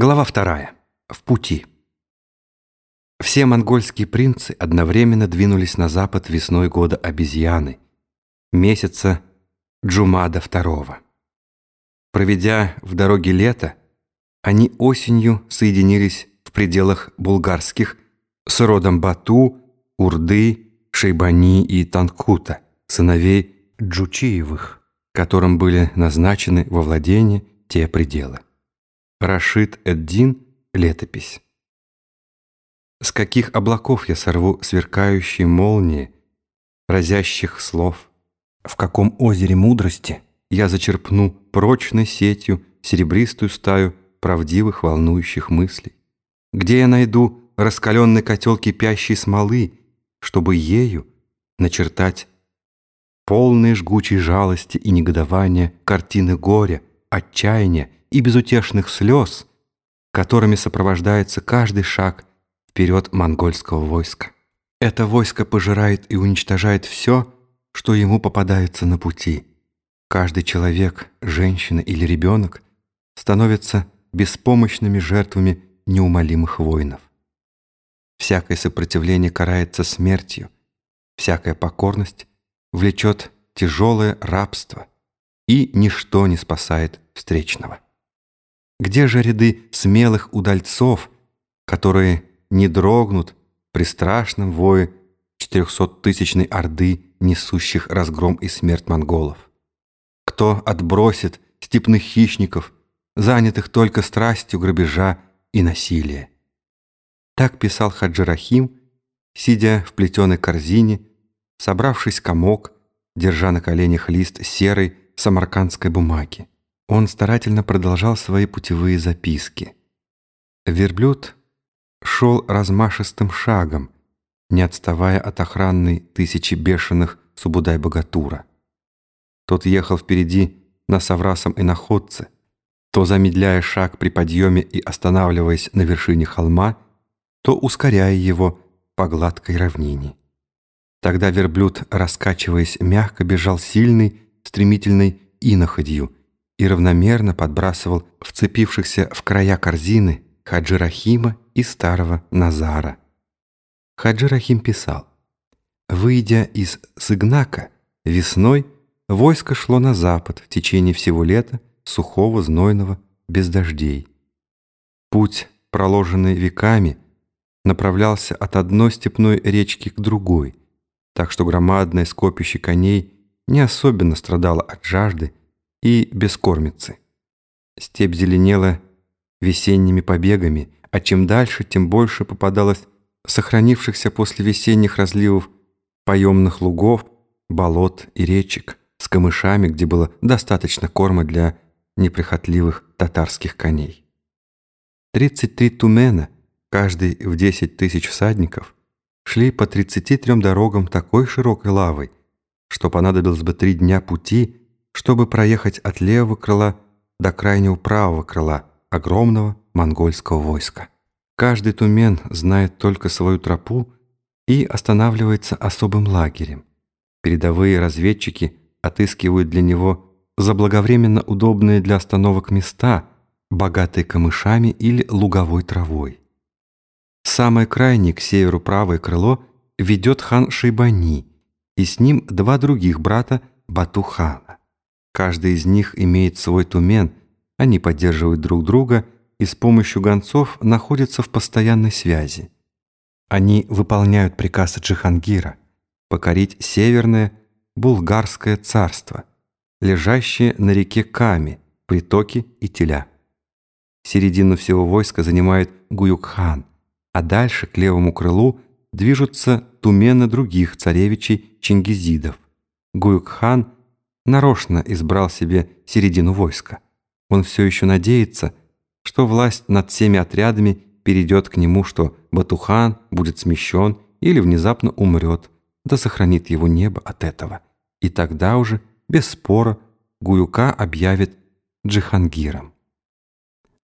Глава вторая. В пути. Все монгольские принцы одновременно двинулись на запад весной года обезьяны, месяца Джумада II. Проведя в дороге лето, они осенью соединились в пределах булгарских с родом Бату, Урды, Шейбани и Танкута, сыновей Джучиевых, которым были назначены во владение те пределы. Рашид Эддин, летопись. С каких облаков я сорву сверкающие молнии, разящих слов? В каком озере мудрости я зачерпну прочной сетью серебристую стаю правдивых волнующих мыслей? Где я найду раскаленный котел кипящей смолы, чтобы ею начертать полные жгучей жалости и негодования картины горя, отчаяния и безутешных слез, которыми сопровождается каждый шаг вперед монгольского войска. Это войско пожирает и уничтожает все, что ему попадается на пути. Каждый человек, женщина или ребенок становятся беспомощными жертвами неумолимых воинов. Всякое сопротивление карается смертью, всякая покорность влечет тяжелое рабство, и ничто не спасает встречного. Где же ряды смелых удальцов, которые не дрогнут при страшном вое четырехсоттысячной орды, несущих разгром и смерть монголов? Кто отбросит степных хищников, занятых только страстью грабежа и насилия? Так писал Хаджирахим, сидя в плетеной корзине, собравшись комок, держа на коленях лист серой самаркандской бумаги. Он старательно продолжал свои путевые записки. Верблюд шел размашистым шагом, не отставая от охранной тысячи бешеных Субудай-Богатура. Тот ехал впереди на Саврасом и находце, то замедляя шаг при подъеме и останавливаясь на вершине холма, то ускоряя его по гладкой равнине. Тогда верблюд, раскачиваясь, мягко бежал сильной, стремительной иноходью — и равномерно подбрасывал вцепившихся в края корзины Хаджи Рахима и старого Назара. Хаджи Рахим писал, «Выйдя из Сыгнака, весной войско шло на запад в течение всего лета, сухого, знойного, без дождей. Путь, проложенный веками, направлялся от одной степной речки к другой, так что громадное скопище коней не особенно страдало от жажды и бескормицы. Степь зеленела весенними побегами, а чем дальше, тем больше попадалось сохранившихся после весенних разливов поемных лугов, болот и речек с камышами, где было достаточно корма для неприхотливых татарских коней. 33 тумена, каждый в 10 тысяч всадников, шли по 33 дорогам такой широкой лавой, что понадобилось бы три дня пути чтобы проехать от левого крыла до крайнего правого крыла огромного монгольского войска. Каждый тумен знает только свою тропу и останавливается особым лагерем. Передовые разведчики отыскивают для него заблаговременно удобные для остановок места, богатые камышами или луговой травой. Самое крайнее к северу правое крыло ведет хан Шейбани, и с ним два других брата Батухана. Каждый из них имеет свой тумен, они поддерживают друг друга и с помощью гонцов находятся в постоянной связи. Они выполняют приказ Джихангира покорить северное булгарское царство, лежащее на реке Ками, притоки и теля. Середину всего войска занимает Гуюкхан, а дальше к левому крылу движутся тумены других царевичей чингизидов. Гуюкхан – нарочно избрал себе середину войска. Он все еще надеется, что власть над всеми отрядами перейдет к нему, что Батухан будет смещен или внезапно умрет, да сохранит его небо от этого. И тогда уже, без спора, Гуюка объявит Джихангиром.